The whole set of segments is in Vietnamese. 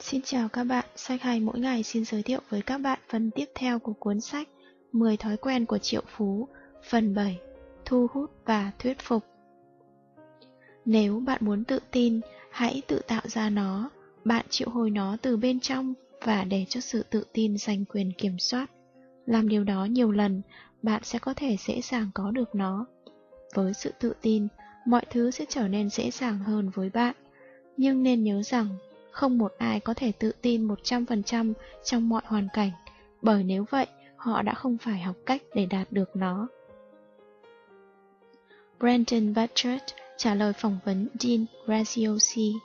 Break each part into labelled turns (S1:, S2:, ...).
S1: Xin chào các bạn, sách hay mỗi ngày xin giới thiệu với các bạn phần tiếp theo của cuốn sách 10 thói quen của triệu phú, phần 7, thu hút và thuyết phục. Nếu bạn muốn tự tin, hãy tự tạo ra nó, bạn triệu hồi nó từ bên trong và để cho sự tự tin giành quyền kiểm soát. Làm điều đó nhiều lần, bạn sẽ có thể dễ dàng có được nó. Với sự tự tin, mọi thứ sẽ trở nên dễ dàng hơn với bạn. Nhưng nên nhớ rằng, không một ai có thể tự tin 100% trong mọi hoàn cảnh, bởi nếu vậy, họ đã không phải học cách để đạt được nó. Brandon Butchert trả lời phỏng vấn Dean Graziosi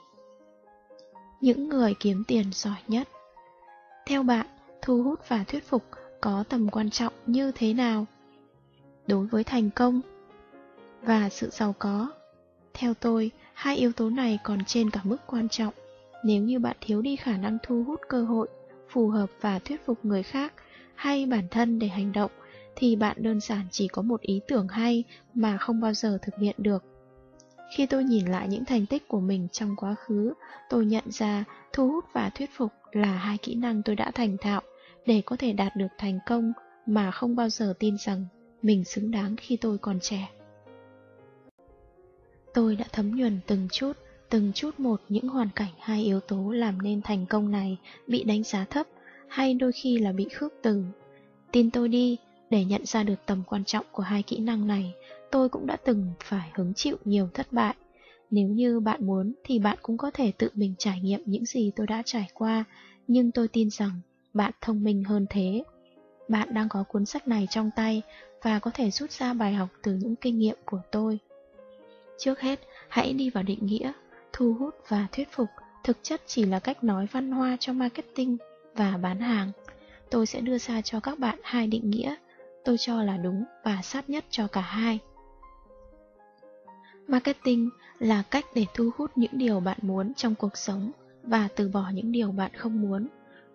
S1: Những người kiếm tiền giỏi nhất Theo bạn, thu hút và thuyết phục có tầm quan trọng như thế nào? Đối với thành công và sự giàu có, theo tôi, hai yếu tố này còn trên cả mức quan trọng. Nếu như bạn thiếu đi khả năng thu hút cơ hội, phù hợp và thuyết phục người khác hay bản thân để hành động, thì bạn đơn giản chỉ có một ý tưởng hay mà không bao giờ thực hiện được. Khi tôi nhìn lại những thành tích của mình trong quá khứ, tôi nhận ra thu hút và thuyết phục là hai kỹ năng tôi đã thành thạo để có thể đạt được thành công mà không bao giờ tin rằng mình xứng đáng khi tôi còn trẻ. Tôi đã thấm nhuần từng chút, từng chút một những hoàn cảnh hai yếu tố làm nên thành công này bị đánh giá thấp hay đôi khi là bị khước từ. Tin tôi đi, để nhận ra được tầm quan trọng của hai kỹ năng này, tôi cũng đã từng phải hứng chịu nhiều thất bại. Nếu như bạn muốn thì bạn cũng có thể tự mình trải nghiệm những gì tôi đã trải qua, nhưng tôi tin rằng bạn thông minh hơn thế. Bạn đang có cuốn sách này trong tay và có thể rút ra bài học từ những kinh nghiệm của tôi. Trước hết, hãy đi vào định nghĩa, thu hút và thuyết phục thực chất chỉ là cách nói văn hoa cho marketing và bán hàng. Tôi sẽ đưa ra cho các bạn hai định nghĩa, tôi cho là đúng và sát nhất cho cả hai. Marketing là cách để thu hút những điều bạn muốn trong cuộc sống và từ bỏ những điều bạn không muốn.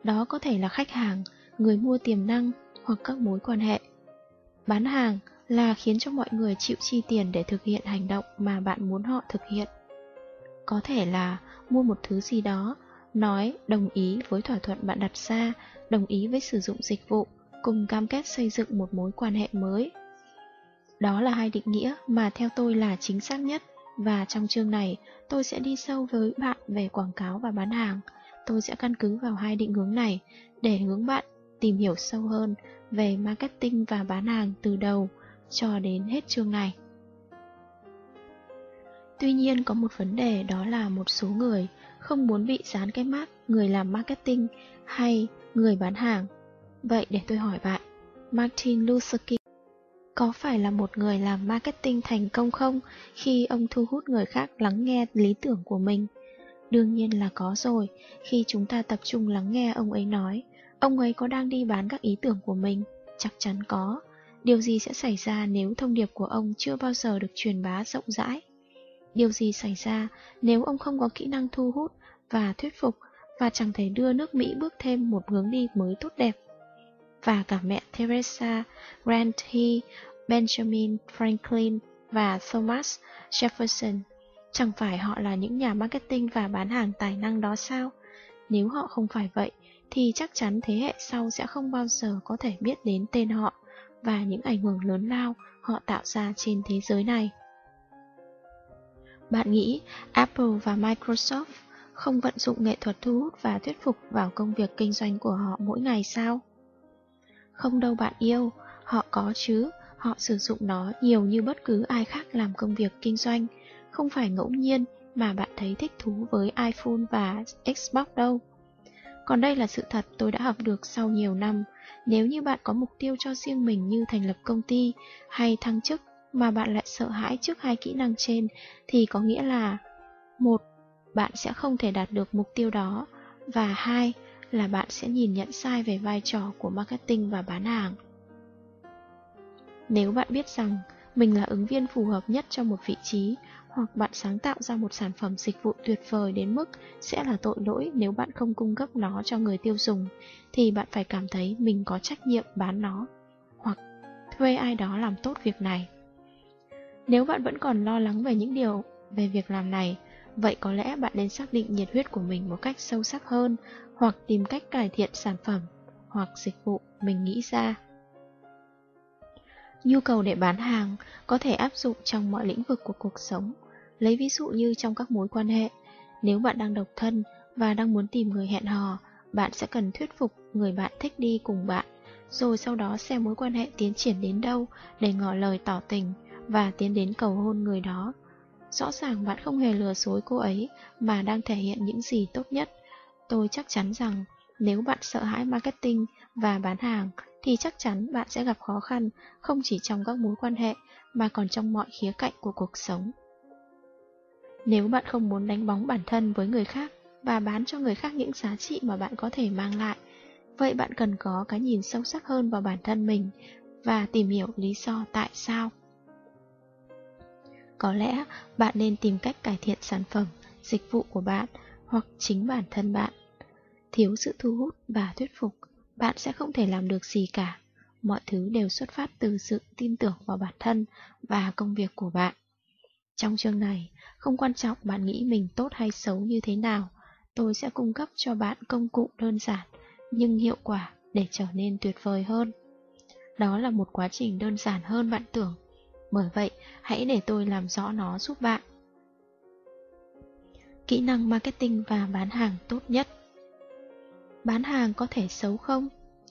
S1: Đó có thể là khách hàng, người mua tiềm năng hoặc các mối quan hệ. Bán hàng là khiến cho mọi người chịu chi tiền để thực hiện hành động mà bạn muốn họ thực hiện. Có thể là mua một thứ gì đó, nói đồng ý với thỏa thuận bạn đặt ra, đồng ý với sử dụng dịch vụ, cùng cam kết xây dựng một mối quan hệ mới. Đó là hai định nghĩa mà theo tôi là chính xác nhất và trong chương này tôi sẽ đi sâu với bạn về quảng cáo và bán hàng. Tôi sẽ căn cứ vào hai định hướng này để hướng bạn tìm hiểu sâu hơn về marketing và bán hàng từ đầu cho đến hết chương này. Tuy nhiên có một vấn đề đó là một số người không muốn bị dán cái mác người làm marketing hay người bán hàng. Vậy để tôi hỏi bạn, Martin Luther King có phải là một người làm marketing thành công không khi ông thu hút người khác lắng nghe lý tưởng của mình? Đương nhiên là có rồi, khi chúng ta tập trung lắng nghe ông ấy nói, ông ấy có đang đi bán các ý tưởng của mình? Chắc chắn có. Điều gì sẽ xảy ra nếu thông điệp của ông chưa bao giờ được truyền bá rộng rãi? Điều gì xảy ra nếu ông không có kỹ năng thu hút và thuyết phục và chẳng thể đưa nước Mỹ bước thêm một hướng đi mới tốt đẹp? Và cả mẹ Teresa, Grant Hee, Benjamin Franklin và Thomas Jefferson, chẳng phải họ là những nhà marketing và bán hàng tài năng đó sao? Nếu họ không phải vậy, thì chắc chắn thế hệ sau sẽ không bao giờ có thể biết đến tên họ và những ảnh hưởng lớn lao họ tạo ra trên thế giới này. Bạn nghĩ Apple và Microsoft không vận dụng nghệ thuật thu hút và thuyết phục vào công việc kinh doanh của họ mỗi ngày sao? Không đâu bạn yêu, họ có chứ, họ sử dụng nó nhiều như bất cứ ai khác làm công việc kinh doanh, không phải ngẫu nhiên mà bạn thấy thích thú với iPhone và Xbox đâu. Còn đây là sự thật tôi đã học được sau nhiều năm. Nếu như bạn có mục tiêu cho riêng mình như thành lập công ty hay thăng chức mà bạn lại sợ hãi trước hai kỹ năng trên thì có nghĩa là một bạn sẽ không thể đạt được mục tiêu đó và hai là bạn sẽ nhìn nhận sai về vai trò của marketing và bán hàng. Nếu bạn biết rằng mình là ứng viên phù hợp nhất cho một vị trí hoặc bạn sáng tạo ra một sản phẩm dịch vụ tuyệt vời đến mức sẽ là tội lỗi nếu bạn không cung cấp nó cho người tiêu dùng, thì bạn phải cảm thấy mình có trách nhiệm bán nó, hoặc thuê ai đó làm tốt việc này. Nếu bạn vẫn còn lo lắng về những điều về việc làm này, vậy có lẽ bạn nên xác định nhiệt huyết của mình một cách sâu sắc hơn, hoặc tìm cách cải thiện sản phẩm hoặc dịch vụ mình nghĩ ra. Nhu cầu để bán hàng có thể áp dụng trong mọi lĩnh vực của cuộc sống. Lấy ví dụ như trong các mối quan hệ, nếu bạn đang độc thân và đang muốn tìm người hẹn hò, bạn sẽ cần thuyết phục người bạn thích đi cùng bạn, rồi sau đó xem mối quan hệ tiến triển đến đâu để ngỏ lời tỏ tình và tiến đến cầu hôn người đó. Rõ ràng bạn không hề lừa dối cô ấy mà đang thể hiện những gì tốt nhất. Tôi chắc chắn rằng nếu bạn sợ hãi marketing và bán hàng thì chắc chắn bạn sẽ gặp khó khăn không chỉ trong các mối quan hệ mà còn trong mọi khía cạnh của cuộc sống. Nếu bạn không muốn đánh bóng bản thân với người khác và bán cho người khác những giá trị mà bạn có thể mang lại, vậy bạn cần có cái nhìn sâu sắc hơn vào bản thân mình và tìm hiểu lý do tại sao. Có lẽ bạn nên tìm cách cải thiện sản phẩm, dịch vụ của bạn hoặc chính bản thân bạn. Thiếu sự thu hút và thuyết phục, bạn sẽ không thể làm được gì cả. Mọi thứ đều xuất phát từ sự tin tưởng vào bản thân và công việc của bạn. Trong chương này, không quan trọng bạn nghĩ mình tốt hay xấu như thế nào, tôi sẽ cung cấp cho bạn công cụ đơn giản nhưng hiệu quả để trở nên tuyệt vời hơn. Đó là một quá trình đơn giản hơn bạn tưởng, bởi vậy hãy để tôi làm rõ nó giúp bạn. Kỹ năng marketing và bán hàng tốt nhất Bán hàng có thể xấu không?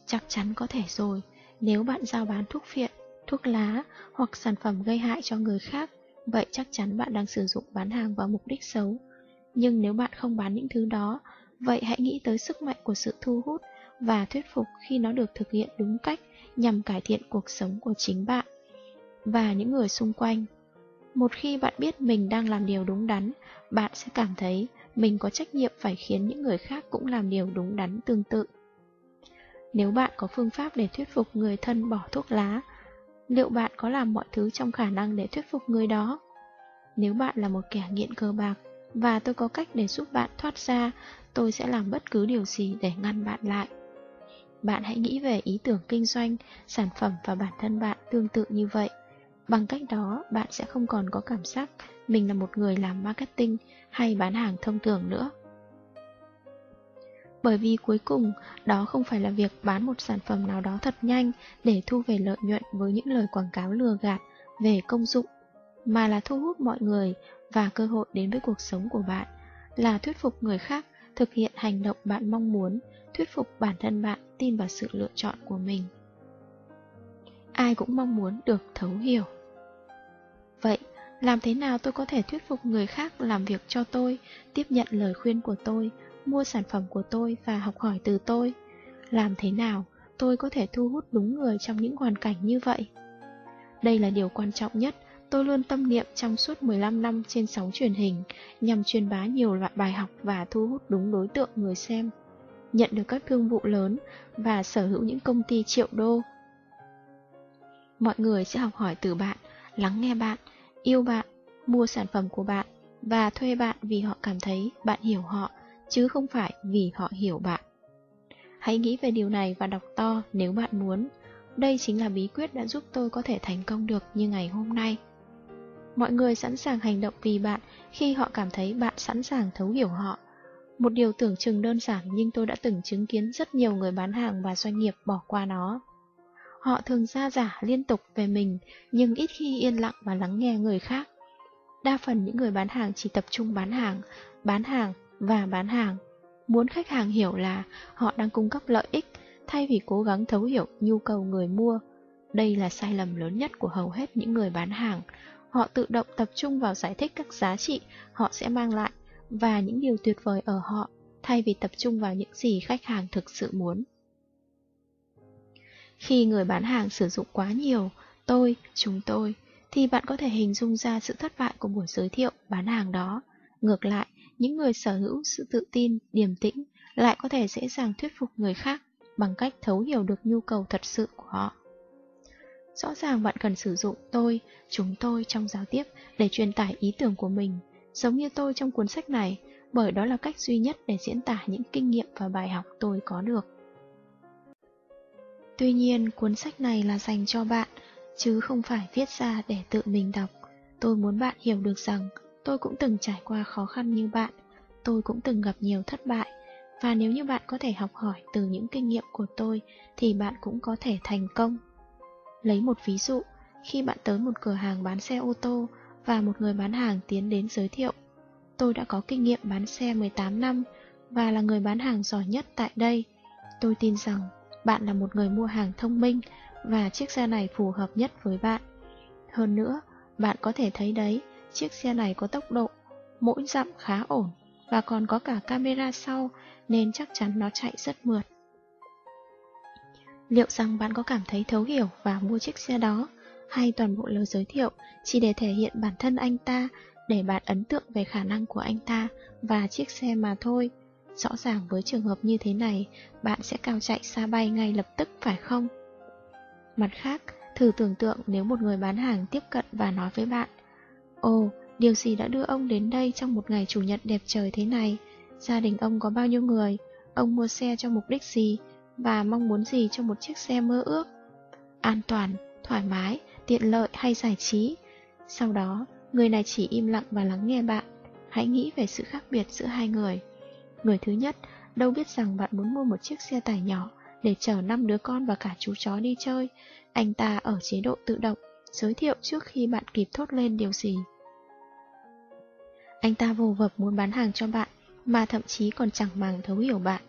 S1: Chắc chắn có thể rồi, nếu bạn giao bán thuốc phiện, thuốc lá hoặc sản phẩm gây hại cho người khác vậy chắc chắn bạn đang sử dụng bán hàng vào mục đích xấu. Nhưng nếu bạn không bán những thứ đó, vậy hãy nghĩ tới sức mạnh của sự thu hút và thuyết phục khi nó được thực hiện đúng cách nhằm cải thiện cuộc sống của chính bạn và những người xung quanh. Một khi bạn biết mình đang làm điều đúng đắn, bạn sẽ cảm thấy mình có trách nhiệm phải khiến những người khác cũng làm điều đúng đắn tương tự. Nếu bạn có phương pháp để thuyết phục người thân bỏ thuốc lá, liệu bạn có làm mọi thứ trong khả năng để thuyết phục người đó? Nếu bạn là một kẻ nghiện cờ bạc và tôi có cách để giúp bạn thoát ra, tôi sẽ làm bất cứ điều gì để ngăn bạn lại. Bạn hãy nghĩ về ý tưởng kinh doanh, sản phẩm và bản thân bạn tương tự như vậy. Bằng cách đó, bạn sẽ không còn có cảm giác mình là một người làm marketing hay bán hàng thông thường nữa. Bởi vì cuối cùng, đó không phải là việc bán một sản phẩm nào đó thật nhanh để thu về lợi nhuận với những lời quảng cáo lừa gạt về công dụng, mà là thu hút mọi người và cơ hội đến với cuộc sống của bạn, là thuyết phục người khác thực hiện hành động bạn mong muốn, thuyết phục bản thân bạn tin vào sự lựa chọn của mình. Ai cũng mong muốn được thấu hiểu. Vậy, làm thế nào tôi có thể thuyết phục người khác làm việc cho tôi, tiếp nhận lời khuyên của tôi mua sản phẩm của tôi và học hỏi từ tôi. Làm thế nào tôi có thể thu hút đúng người trong những hoàn cảnh như vậy? Đây là điều quan trọng nhất tôi luôn tâm niệm trong suốt 15 năm trên sóng truyền hình nhằm truyền bá nhiều loại bài học và thu hút đúng đối tượng người xem, nhận được các thương vụ lớn và sở hữu những công ty triệu đô. Mọi người sẽ học hỏi từ bạn, lắng nghe bạn, yêu bạn, mua sản phẩm của bạn và thuê bạn vì họ cảm thấy bạn hiểu họ chứ không phải vì họ hiểu bạn. Hãy nghĩ về điều này và đọc to nếu bạn muốn. Đây chính là bí quyết đã giúp tôi có thể thành công được như ngày hôm nay. Mọi người sẵn sàng hành động vì bạn khi họ cảm thấy bạn sẵn sàng thấu hiểu họ. Một điều tưởng chừng đơn giản nhưng tôi đã từng chứng kiến rất nhiều người bán hàng và doanh nghiệp bỏ qua nó. Họ thường ra giả liên tục về mình nhưng ít khi yên lặng và lắng nghe người khác. Đa phần những người bán hàng chỉ tập trung bán hàng, bán hàng và bán hàng. Muốn khách hàng hiểu là họ đang cung cấp lợi ích thay vì cố gắng thấu hiểu nhu cầu người mua. Đây là sai lầm lớn nhất của hầu hết những người bán hàng. Họ tự động tập trung vào giải thích các giá trị họ sẽ mang lại và những điều tuyệt vời ở họ thay vì tập trung vào những gì khách hàng thực sự muốn. Khi người bán hàng sử dụng quá nhiều tôi, chúng tôi, thì bạn có thể hình dung ra sự thất bại của buổi giới thiệu bán hàng đó. Ngược lại, những người sở hữu sự tự tin, điềm tĩnh lại có thể dễ dàng thuyết phục người khác bằng cách thấu hiểu được nhu cầu thật sự của họ. Rõ ràng bạn cần sử dụng tôi, chúng tôi trong giao tiếp để truyền tải ý tưởng của mình, giống như tôi trong cuốn sách này, bởi đó là cách duy nhất để diễn tả những kinh nghiệm và bài học tôi có được. Tuy nhiên, cuốn sách này là dành cho bạn, chứ không phải viết ra để tự mình đọc. Tôi muốn bạn hiểu được rằng tôi cũng từng trải qua khó khăn như bạn, tôi cũng từng gặp nhiều thất bại, và nếu như bạn có thể học hỏi từ những kinh nghiệm của tôi thì bạn cũng có thể thành công. Lấy một ví dụ, khi bạn tới một cửa hàng bán xe ô tô và một người bán hàng tiến đến giới thiệu, tôi đã có kinh nghiệm bán xe 18 năm và là người bán hàng giỏi nhất tại đây. Tôi tin rằng bạn là một người mua hàng thông minh và chiếc xe này phù hợp nhất với bạn. Hơn nữa, bạn có thể thấy đấy, chiếc xe này có tốc độ mỗi dặm khá ổn và còn có cả camera sau nên chắc chắn nó chạy rất mượt. Liệu rằng bạn có cảm thấy thấu hiểu và mua chiếc xe đó, hay toàn bộ lời giới thiệu chỉ để thể hiện bản thân anh ta, để bạn ấn tượng về khả năng của anh ta và chiếc xe mà thôi? Rõ ràng với trường hợp như thế này, bạn sẽ cao chạy xa bay ngay lập tức phải không? Mặt khác, thử tưởng tượng nếu một người bán hàng tiếp cận và nói với bạn Ồ, điều gì đã đưa ông đến đây trong một ngày chủ nhật đẹp trời thế này? Gia đình ông có bao nhiêu người? Ông mua xe cho mục đích gì? Và mong muốn gì cho một chiếc xe mơ ước? An toàn, thoải mái, tiện lợi hay giải trí? Sau đó, người này chỉ im lặng và lắng nghe bạn. Hãy nghĩ về sự khác biệt giữa hai người. Người thứ nhất, đâu biết rằng bạn muốn mua một chiếc xe tải nhỏ để chở năm đứa con và cả chú chó đi chơi. Anh ta ở chế độ tự động, giới thiệu trước khi bạn kịp thốt lên điều gì. Anh ta vô vập muốn bán hàng cho bạn, mà thậm chí còn chẳng màng thấu hiểu bạn.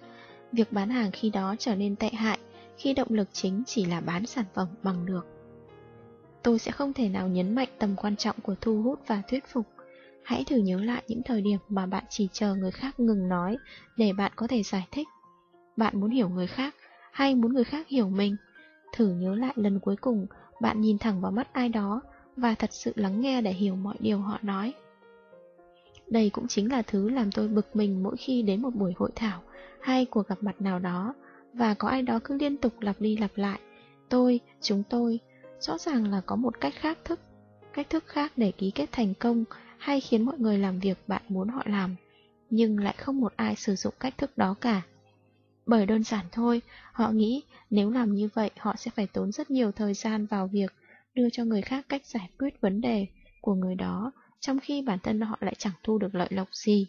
S1: Việc bán hàng khi đó trở nên tệ hại, khi động lực chính chỉ là bán sản phẩm bằng được. Tôi sẽ không thể nào nhấn mạnh tầm quan trọng của thu hút và thuyết phục. Hãy thử nhớ lại những thời điểm mà bạn chỉ chờ người khác ngừng nói để bạn có thể giải thích. Bạn muốn hiểu người khác hay muốn người khác hiểu mình? Thử nhớ lại lần cuối cùng bạn nhìn thẳng vào mắt ai đó và thật sự lắng nghe để hiểu mọi điều họ nói. Đây cũng chính là thứ làm tôi bực mình mỗi khi đến một buổi hội thảo hay cuộc gặp mặt nào đó và có ai đó cứ liên tục lặp đi lặp lại. Tôi, chúng tôi, rõ ràng là có một cách khác thức, cách thức khác để ký kết thành công hay khiến mọi người làm việc bạn muốn họ làm, nhưng lại không một ai sử dụng cách thức đó cả. Bởi đơn giản thôi, họ nghĩ nếu làm như vậy họ sẽ phải tốn rất nhiều thời gian vào việc đưa cho người khác cách giải quyết vấn đề của người đó, trong khi bản thân họ lại chẳng thu được lợi lộc gì.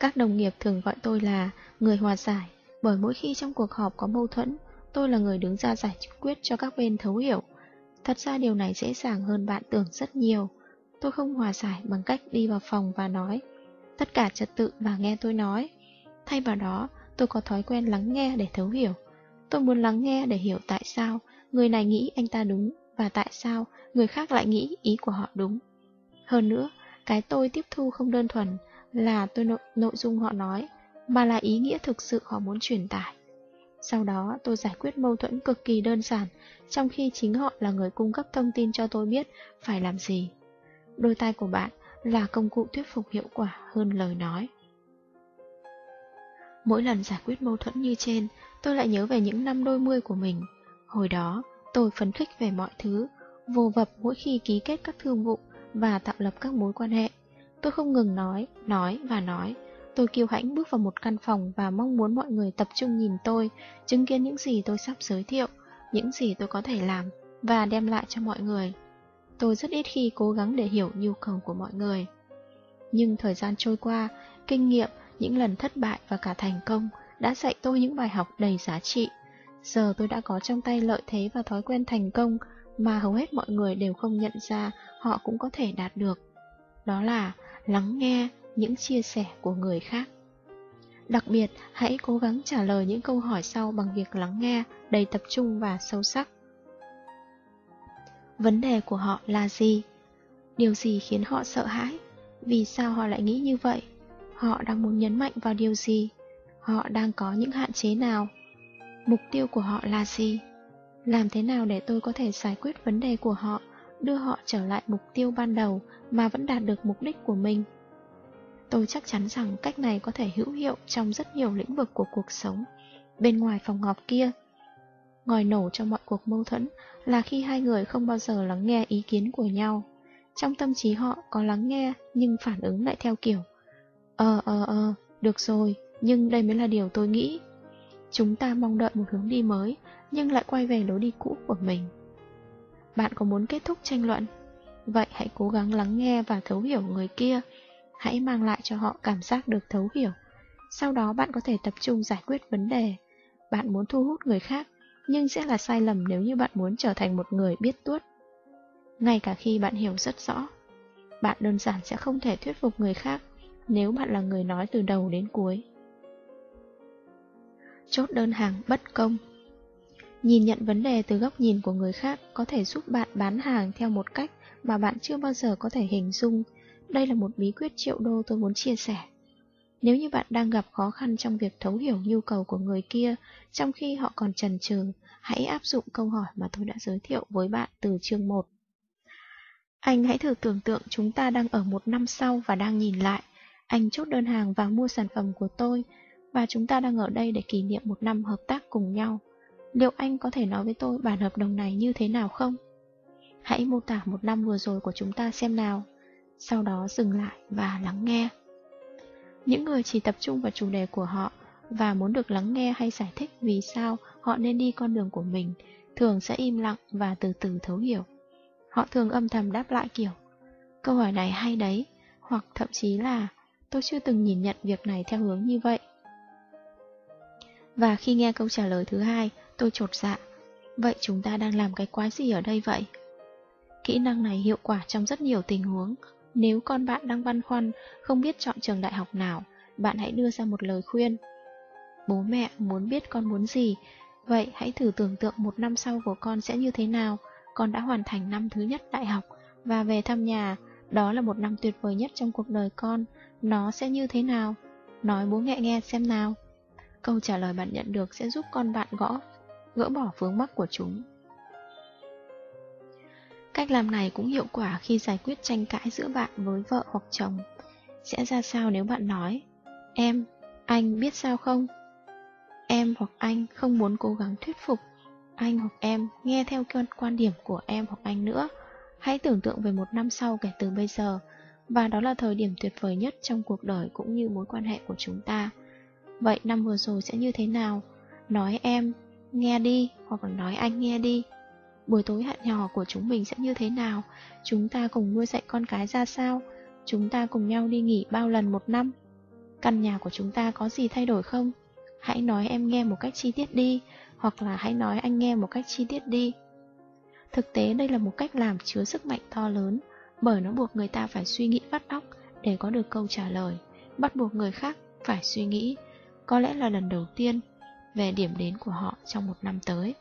S1: Các đồng nghiệp thường gọi tôi là người hòa giải, bởi mỗi khi trong cuộc họp có mâu thuẫn, tôi là người đứng ra giải quyết cho các bên thấu hiểu. Thật ra điều này dễ dàng hơn bạn tưởng rất nhiều. Tôi không hòa giải bằng cách đi vào phòng và nói tất cả trật tự và nghe tôi nói. Thay vào đó, tôi có thói quen lắng nghe để thấu hiểu. Tôi muốn lắng nghe để hiểu tại sao người này nghĩ anh ta đúng và tại sao người khác lại nghĩ ý của họ đúng. Hơn nữa, cái tôi tiếp thu không đơn thuần là tôi nội, nội dung họ nói, mà là ý nghĩa thực sự họ muốn truyền tải. Sau đó tôi giải quyết mâu thuẫn cực kỳ đơn giản, trong khi chính họ là người cung cấp thông tin cho tôi biết phải làm gì. Đôi tay của bạn là công cụ thuyết phục hiệu quả hơn lời nói. Mỗi lần giải quyết mâu thuẫn như trên, tôi lại nhớ về những năm đôi mươi của mình. Hồi đó, tôi phấn khích về mọi thứ, vô vập mỗi khi ký kết các thương vụ và tạo lập các mối quan hệ. Tôi không ngừng nói, nói và nói. Tôi kiêu hãnh bước vào một căn phòng và mong muốn mọi người tập trung nhìn tôi, chứng kiến những gì tôi sắp giới thiệu, những gì tôi có thể làm và đem lại cho mọi người. Tôi rất ít khi cố gắng để hiểu nhu cầu của mọi người. Nhưng thời gian trôi qua, kinh nghiệm những lần thất bại và cả thành công đã dạy tôi những bài học đầy giá trị. Giờ tôi đã có trong tay lợi thế và thói quen thành công mà hầu hết mọi người đều không nhận ra họ cũng có thể đạt được. Đó là lắng nghe những chia sẻ của người khác. Đặc biệt, hãy cố gắng trả lời những câu hỏi sau bằng việc lắng nghe đầy tập trung và sâu sắc. Vấn đề của họ là gì? Điều gì khiến họ sợ hãi? Vì sao họ lại nghĩ như vậy? Họ đang muốn nhấn mạnh vào điều gì? Họ đang có những hạn chế nào? Mục tiêu của họ là gì? Làm thế nào để tôi có thể giải quyết vấn đề của họ, đưa họ trở lại mục tiêu ban đầu mà vẫn đạt được mục đích của mình? Tôi chắc chắn rằng cách này có thể hữu hiệu trong rất nhiều lĩnh vực của cuộc sống. Bên ngoài phòng họp kia, ngòi nổ trong mọi cuộc mâu thuẫn là khi hai người không bao giờ lắng nghe ý kiến của nhau. Trong tâm trí họ có lắng nghe nhưng phản ứng lại theo kiểu Ờ ờ ờ, được rồi, nhưng đây mới là điều tôi nghĩ. Chúng ta mong đợi một hướng đi mới, nhưng lại quay về lối đi cũ của mình. Bạn có muốn kết thúc tranh luận? Vậy hãy cố gắng lắng nghe và thấu hiểu người kia. Hãy mang lại cho họ cảm giác được thấu hiểu. Sau đó bạn có thể tập trung giải quyết vấn đề. Bạn muốn thu hút người khác, nhưng sẽ là sai lầm nếu như bạn muốn trở thành một người biết tuốt. Ngay cả khi bạn hiểu rất rõ, bạn đơn giản sẽ không thể thuyết phục người khác nếu bạn là người nói từ đầu đến cuối. Chốt đơn hàng bất công Nhìn nhận vấn đề từ góc nhìn của người khác có thể giúp bạn bán hàng theo một cách mà bạn chưa bao giờ có thể hình dung. Đây là một bí quyết triệu đô tôi muốn chia sẻ. Nếu như bạn đang gặp khó khăn trong việc thấu hiểu nhu cầu của người kia trong khi họ còn chần chừ, hãy áp dụng câu hỏi mà tôi đã giới thiệu với bạn từ chương 1. Anh hãy thử tưởng tượng chúng ta đang ở một năm sau và đang nhìn lại. Anh chốt đơn hàng và mua sản phẩm của tôi, và chúng ta đang ở đây để kỷ niệm một năm hợp tác cùng nhau. Liệu anh có thể nói với tôi bản hợp đồng này như thế nào không? Hãy mô tả một năm vừa rồi của chúng ta xem nào. Sau đó dừng lại và lắng nghe. Những người chỉ tập trung vào chủ đề của họ và muốn được lắng nghe hay giải thích vì sao họ nên đi con đường của mình, thường sẽ im lặng và từ từ thấu hiểu. Họ thường âm thầm đáp lại kiểu Câu hỏi này hay đấy, hoặc thậm chí là tôi chưa từng nhìn nhận việc này theo hướng như vậy. Và khi nghe câu trả lời thứ hai, tôi trột dạ. Vậy chúng ta đang làm cái quái gì ở đây vậy? Kỹ năng này hiệu quả trong rất nhiều tình huống. Nếu con bạn đang băn khoăn, không biết chọn trường đại học nào, bạn hãy đưa ra một lời khuyên. Bố mẹ muốn biết con muốn gì, vậy hãy thử tưởng tượng một năm sau của con sẽ như thế nào. Con đã hoàn thành năm thứ nhất đại học và về thăm nhà, đó là một năm tuyệt vời nhất trong cuộc đời con, nó sẽ như thế nào? Nói bố mẹ nghe xem nào. Câu trả lời bạn nhận được sẽ giúp con bạn gõ, gỡ bỏ vướng mắc của chúng. Cách làm này cũng hiệu quả khi giải quyết tranh cãi giữa bạn với vợ hoặc chồng. Sẽ ra sao nếu bạn nói, em, anh biết sao không? Em hoặc anh không muốn cố gắng thuyết phục, anh hoặc em nghe theo quan điểm của em hoặc anh nữa. Hãy tưởng tượng về một năm sau kể từ bây giờ, và đó là thời điểm tuyệt vời nhất trong cuộc đời cũng như mối quan hệ của chúng ta. Vậy năm vừa rồi sẽ như thế nào? Nói em, nghe đi, hoặc là nói anh nghe đi. Buổi tối hạn nhỏ của chúng mình sẽ như thế nào? Chúng ta cùng nuôi dạy con cái ra sao? Chúng ta cùng nhau đi nghỉ bao lần một năm? Căn nhà của chúng ta có gì thay đổi không? Hãy nói em nghe một cách chi tiết đi, hoặc là hãy nói anh nghe một cách chi tiết đi. Thực tế đây là một cách làm chứa sức mạnh to lớn, bởi nó buộc người ta phải suy nghĩ vắt óc để có được câu trả lời, bắt buộc người khác phải suy nghĩ, có lẽ là lần đầu tiên, về điểm đến của họ trong một năm tới.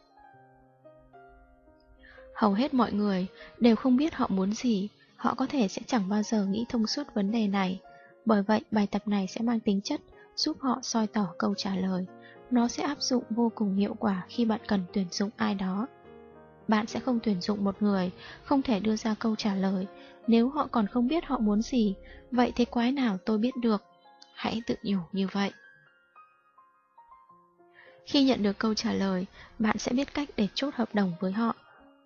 S1: Hầu hết mọi người đều không biết họ muốn gì, họ có thể sẽ chẳng bao giờ nghĩ thông suốt vấn đề này. Bởi vậy, bài tập này sẽ mang tính chất giúp họ soi tỏ câu trả lời. Nó sẽ áp dụng vô cùng hiệu quả khi bạn cần tuyển dụng ai đó. Bạn sẽ không tuyển dụng một người, không thể đưa ra câu trả lời. Nếu họ còn không biết họ muốn gì, vậy thế quái nào tôi biết được? Hãy tự nhủ như vậy. Khi nhận được câu trả lời, bạn sẽ biết cách để chốt hợp đồng với họ.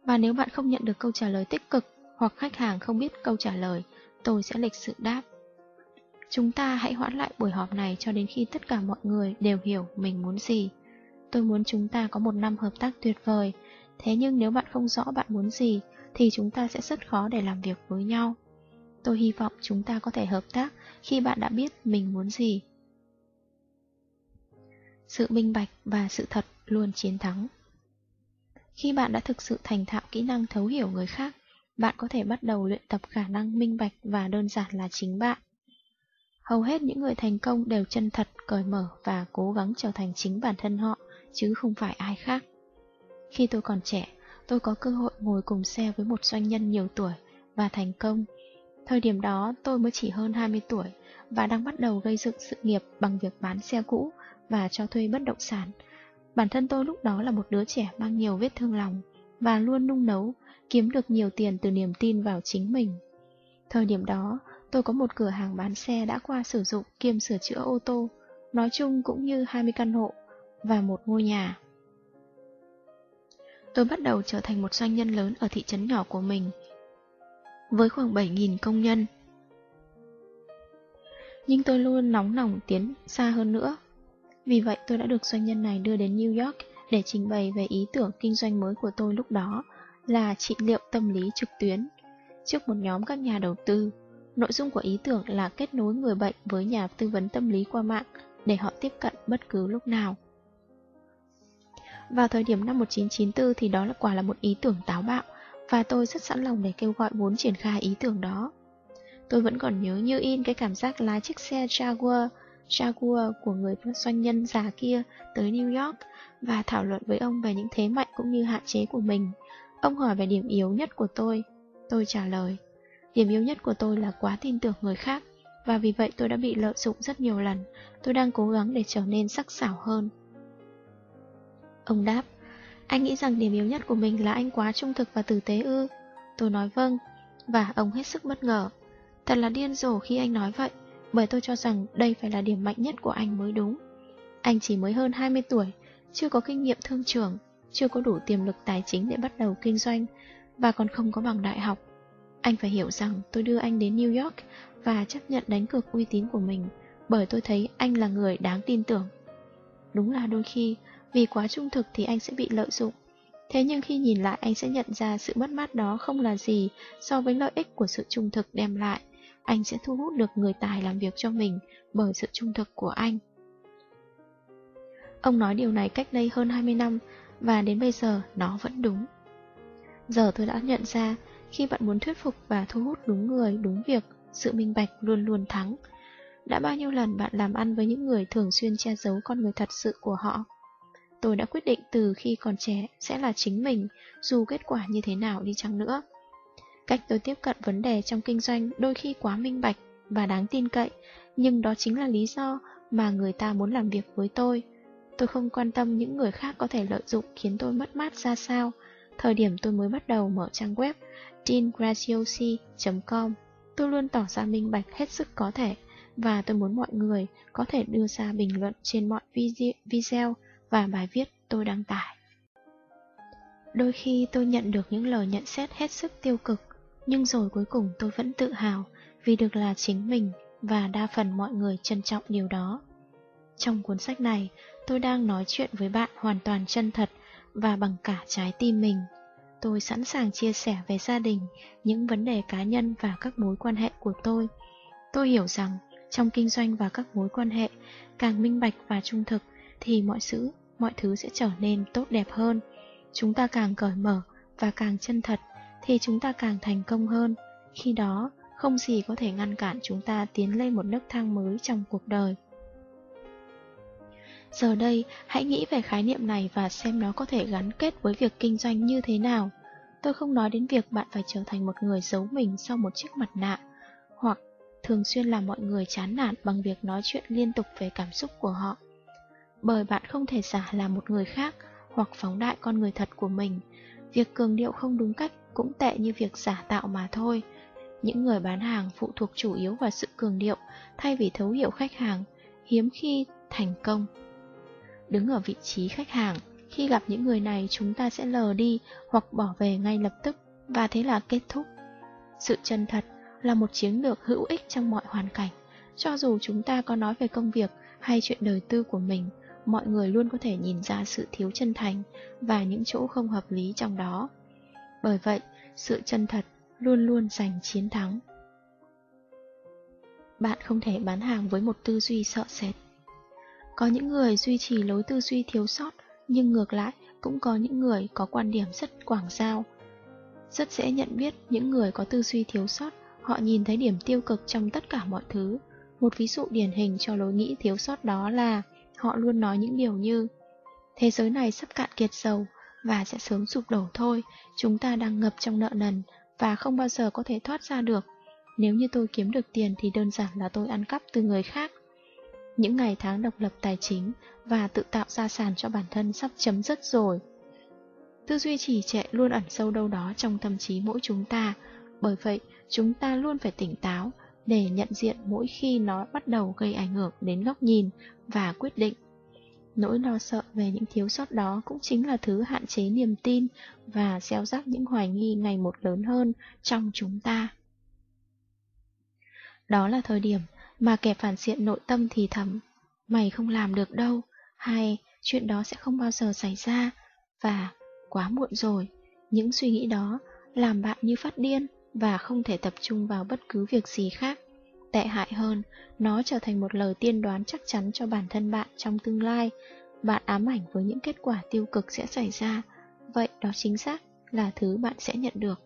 S1: Và nếu bạn không nhận được câu trả lời tích cực hoặc khách hàng không biết câu trả lời, tôi sẽ lịch sự đáp. Chúng ta hãy hoãn lại buổi họp này cho đến khi tất cả mọi người đều hiểu mình muốn gì. Tôi muốn chúng ta có một năm hợp tác tuyệt vời, thế nhưng nếu bạn không rõ bạn muốn gì, thì chúng ta sẽ rất khó để làm việc với nhau. Tôi hy vọng chúng ta có thể hợp tác khi bạn đã biết mình muốn gì. Sự minh bạch và sự thật luôn chiến thắng. Khi bạn đã thực sự thành thạo kỹ năng thấu hiểu người khác, bạn có thể bắt đầu luyện tập khả năng minh bạch và đơn giản là chính bạn. Hầu hết những người thành công đều chân thật, cởi mở và cố gắng trở thành chính bản thân họ, chứ không phải ai khác. Khi tôi còn trẻ, tôi có cơ hội ngồi cùng xe với một doanh nhân nhiều tuổi và thành công. Thời điểm đó tôi mới chỉ hơn 20 tuổi và đang bắt đầu gây dựng sự nghiệp bằng việc bán xe cũ và cho thuê bất động sản. Bản thân tôi lúc đó là một đứa trẻ mang nhiều vết thương lòng và luôn nung nấu, kiếm được nhiều tiền từ niềm tin vào chính mình. Thời điểm đó, tôi có một cửa hàng bán xe đã qua sử dụng kiêm sửa chữa ô tô, nói chung cũng như 20 căn hộ và một ngôi nhà. Tôi bắt đầu trở thành một doanh nhân lớn ở thị trấn nhỏ của mình, với khoảng 7.000 công nhân. Nhưng tôi luôn nóng lòng tiến xa hơn nữa. Vì vậy tôi đã được doanh nhân này đưa đến New York để trình bày về ý tưởng kinh doanh mới của tôi lúc đó là trị liệu tâm lý trực tuyến. trước một nhóm các nhà đầu tư. Nội dung của ý tưởng là kết nối người bệnh với nhà tư vấn tâm lý qua mạng để họ tiếp cận bất cứ lúc nào. Vào thời điểm năm 1994 thì đó là quả là một ý tưởng táo bạo và tôi rất sẵn lòng để kêu gọi vốn triển khai ý tưởng đó. Tôi vẫn còn nhớ như in cái cảm giác lái chiếc xe Jaguar, Jaguar của người doanh nhân già kia tới New York và thảo luận với ông về những thế mạnh cũng như hạn chế của mình. Ông hỏi về điểm yếu nhất của tôi. Tôi trả lời, điểm yếu nhất của tôi là quá tin tưởng người khác và vì vậy tôi đã bị lợi dụng rất nhiều lần. Tôi đang cố gắng để trở nên sắc sảo hơn. Ông đáp, anh nghĩ rằng điểm yếu nhất của mình là anh quá trung thực và tử tế ư? Tôi nói vâng, và ông hết sức bất ngờ. Thật là điên rồ khi anh nói vậy, bởi tôi cho rằng đây phải là điểm mạnh nhất của anh mới đúng. Anh chỉ mới hơn 20 tuổi, chưa có kinh nghiệm thương trường, chưa có đủ tiềm lực tài chính để bắt đầu kinh doanh, và còn không có bằng đại học. Anh phải hiểu rằng tôi đưa anh đến New York và chấp nhận đánh cược uy tín của mình, bởi tôi thấy anh là người đáng tin tưởng. Đúng là đôi khi, vì quá trung thực thì anh sẽ bị lợi dụng. Thế nhưng khi nhìn lại anh sẽ nhận ra sự mất mát đó không là gì so với lợi ích của sự trung thực đem lại. Anh sẽ thu hút được người tài làm việc cho mình bởi sự trung thực của anh. Ông nói điều này cách đây hơn 20 năm và đến bây giờ nó vẫn đúng. Giờ tôi đã nhận ra khi bạn muốn thuyết phục và thu hút đúng người, đúng việc, sự minh bạch luôn luôn thắng. Đã bao nhiêu lần bạn làm ăn với những người thường xuyên che giấu con người thật sự của họ? Tôi đã quyết định từ khi còn trẻ sẽ là chính mình, dù kết quả như thế nào đi chăng nữa. Cách tôi tiếp cận vấn đề trong kinh doanh đôi khi quá minh bạch và đáng tin cậy, nhưng đó chính là lý do mà người ta muốn làm việc với tôi. Tôi không quan tâm những người khác có thể lợi dụng khiến tôi mất mát ra sao. Thời điểm tôi mới bắt đầu mở trang web deangraziosi.com, tôi luôn tỏ ra minh bạch hết sức có thể, và tôi muốn mọi người có thể đưa ra bình luận trên mọi video và bài viết tôi đăng tải. Đôi khi tôi nhận được những lời nhận xét hết sức tiêu cực, nhưng rồi cuối cùng tôi vẫn tự hào vì được là chính mình và đa phần mọi người trân trọng điều đó. Trong cuốn sách này, tôi đang nói chuyện với bạn hoàn toàn chân thật và bằng cả trái tim mình. Tôi sẵn sàng chia sẻ về gia đình, những vấn đề cá nhân và các mối quan hệ của tôi. Tôi hiểu rằng trong kinh doanh và các mối quan hệ, càng minh bạch và trung thực thì mọi sự, mọi thứ sẽ trở nên tốt đẹp hơn. Chúng ta càng cởi mở và càng chân thật thì chúng ta càng thành công hơn. Khi đó, không gì có thể ngăn cản chúng ta tiến lên một nấc thang mới trong cuộc đời. Giờ đây, hãy nghĩ về khái niệm này và xem nó có thể gắn kết với việc kinh doanh như thế nào. Tôi không nói đến việc bạn phải trở thành một người giấu mình sau một chiếc mặt nạ, hoặc thường xuyên làm mọi người chán nản bằng việc nói chuyện liên tục về cảm xúc của họ bởi bạn không thể giả là một người khác hoặc phóng đại con người thật của mình. Việc cường điệu không đúng cách cũng tệ như việc giả tạo mà thôi. Những người bán hàng phụ thuộc chủ yếu vào sự cường điệu thay vì thấu hiểu khách hàng, hiếm khi thành công. Đứng ở vị trí khách hàng, khi gặp những người này chúng ta sẽ lờ đi hoặc bỏ về ngay lập tức và thế là kết thúc. Sự chân thật là một chiến lược hữu ích trong mọi hoàn cảnh, cho dù chúng ta có nói về công việc hay chuyện đời tư của mình, mọi người luôn có thể nhìn ra sự thiếu chân thành và những chỗ không hợp lý trong đó. Bởi vậy, sự chân thật luôn luôn giành chiến thắng. Bạn không thể bán hàng với một tư duy sợ sệt. Có những người duy trì lối tư duy thiếu sót, nhưng ngược lại cũng có những người có quan điểm rất quảng giao. Rất dễ nhận biết những người có tư duy thiếu sót, họ nhìn thấy điểm tiêu cực trong tất cả mọi thứ. Một ví dụ điển hình cho lối nghĩ thiếu sót đó là Họ luôn nói những điều như Thế giới này sắp cạn kiệt dầu và sẽ sớm sụp đổ thôi, chúng ta đang ngập trong nợ nần và không bao giờ có thể thoát ra được. Nếu như tôi kiếm được tiền thì đơn giản là tôi ăn cắp từ người khác. Những ngày tháng độc lập tài chính và tự tạo gia sản cho bản thân sắp chấm dứt rồi. Tư duy trì trệ luôn ẩn sâu đâu đó trong tâm trí mỗi chúng ta, bởi vậy chúng ta luôn phải tỉnh táo để nhận diện mỗi khi nó bắt đầu gây ảnh hưởng đến góc nhìn và quyết định. Nỗi lo sợ về những thiếu sót đó cũng chính là thứ hạn chế niềm tin và gieo rắc những hoài nghi ngày một lớn hơn trong chúng ta. Đó là thời điểm mà kẻ phản diện nội tâm thì thầm, mày không làm được đâu, hay chuyện đó sẽ không bao giờ xảy ra, và quá muộn rồi, những suy nghĩ đó làm bạn như phát điên và không thể tập trung vào bất cứ việc gì khác. Tệ hại hơn, nó trở thành một lời tiên đoán chắc chắn cho bản thân bạn trong tương lai. Bạn ám ảnh với những kết quả tiêu cực sẽ xảy ra, vậy đó chính xác là thứ bạn sẽ nhận được.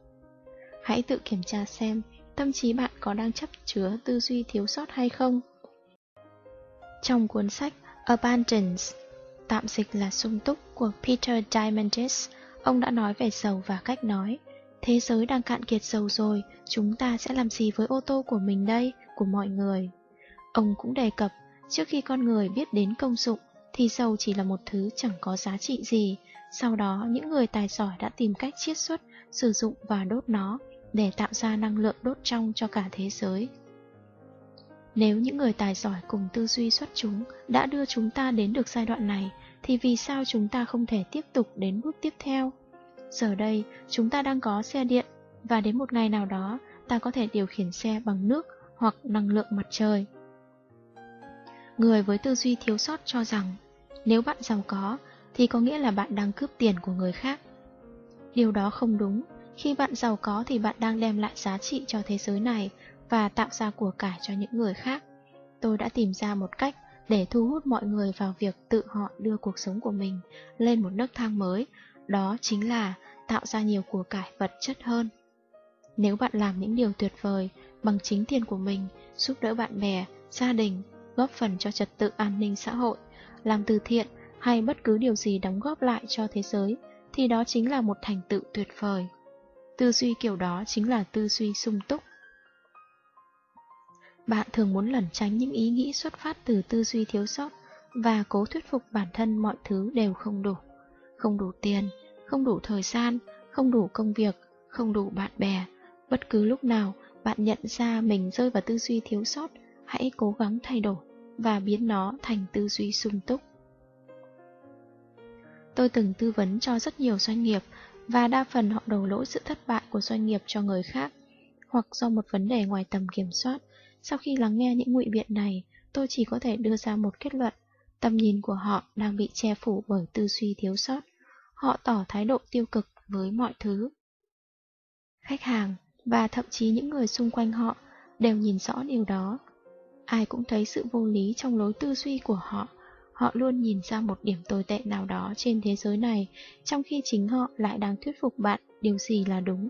S1: Hãy tự kiểm tra xem tâm trí bạn có đang chấp chứa tư duy thiếu sót hay không. Trong cuốn sách Abundance, tạm dịch là sung túc của Peter Diamandis, ông đã nói về dầu và cách nói. Thế giới đang cạn kiệt dầu rồi, chúng ta sẽ làm gì với ô tô của mình đây, của mọi người? Ông cũng đề cập, trước khi con người biết đến công dụng, thì dầu chỉ là một thứ chẳng có giá trị gì. Sau đó, những người tài giỏi đã tìm cách chiết xuất, sử dụng và đốt nó để tạo ra năng lượng đốt trong cho cả thế giới. Nếu những người tài giỏi cùng tư duy xuất chúng đã đưa chúng ta đến được giai đoạn này, thì vì sao chúng ta không thể tiếp tục đến bước tiếp theo? Giờ đây, chúng ta đang có xe điện, và đến một ngày nào đó, ta có thể điều khiển xe bằng nước hoặc năng lượng mặt trời. Người với tư duy thiếu sót cho rằng, nếu bạn giàu có, thì có nghĩa là bạn đang cướp tiền của người khác. Điều đó không đúng, khi bạn giàu có thì bạn đang đem lại giá trị cho thế giới này và tạo ra của cải cho những người khác. Tôi đã tìm ra một cách để thu hút mọi người vào việc tự họ đưa cuộc sống của mình lên một nấc thang mới, đó chính là tạo ra nhiều của cải vật chất hơn. Nếu bạn làm những điều tuyệt vời bằng chính tiền của mình, giúp đỡ bạn bè, gia đình, góp phần cho trật tự an ninh xã hội, làm từ thiện hay bất cứ điều gì đóng góp lại cho thế giới, thì đó chính là một thành tựu tuyệt vời. Tư duy kiểu đó chính là tư duy sung túc. Bạn thường muốn lẩn tránh những ý nghĩ xuất phát từ tư duy thiếu sót và cố thuyết phục bản thân mọi thứ đều không đủ. Không đủ tiền, không đủ thời gian, không đủ công việc, không đủ bạn bè. Bất cứ lúc nào bạn nhận ra mình rơi vào tư duy thiếu sót, hãy cố gắng thay đổi và biến nó thành tư duy sung túc. Tôi từng tư vấn cho rất nhiều doanh nghiệp và đa phần họ đổ lỗi sự thất bại của doanh nghiệp cho người khác, hoặc do một vấn đề ngoài tầm kiểm soát. Sau khi lắng nghe những ngụy biện này, tôi chỉ có thể đưa ra một kết luận, tầm nhìn của họ đang bị che phủ bởi tư duy thiếu sót. Họ tỏ thái độ tiêu cực với mọi thứ. Khách hàng và thậm chí những người xung quanh họ đều nhìn rõ điều đó. Ai cũng thấy sự vô lý trong lối tư duy của họ Họ luôn nhìn ra một điểm tồi tệ nào đó trên thế giới này, trong khi chính họ lại đang thuyết phục bạn điều gì là đúng.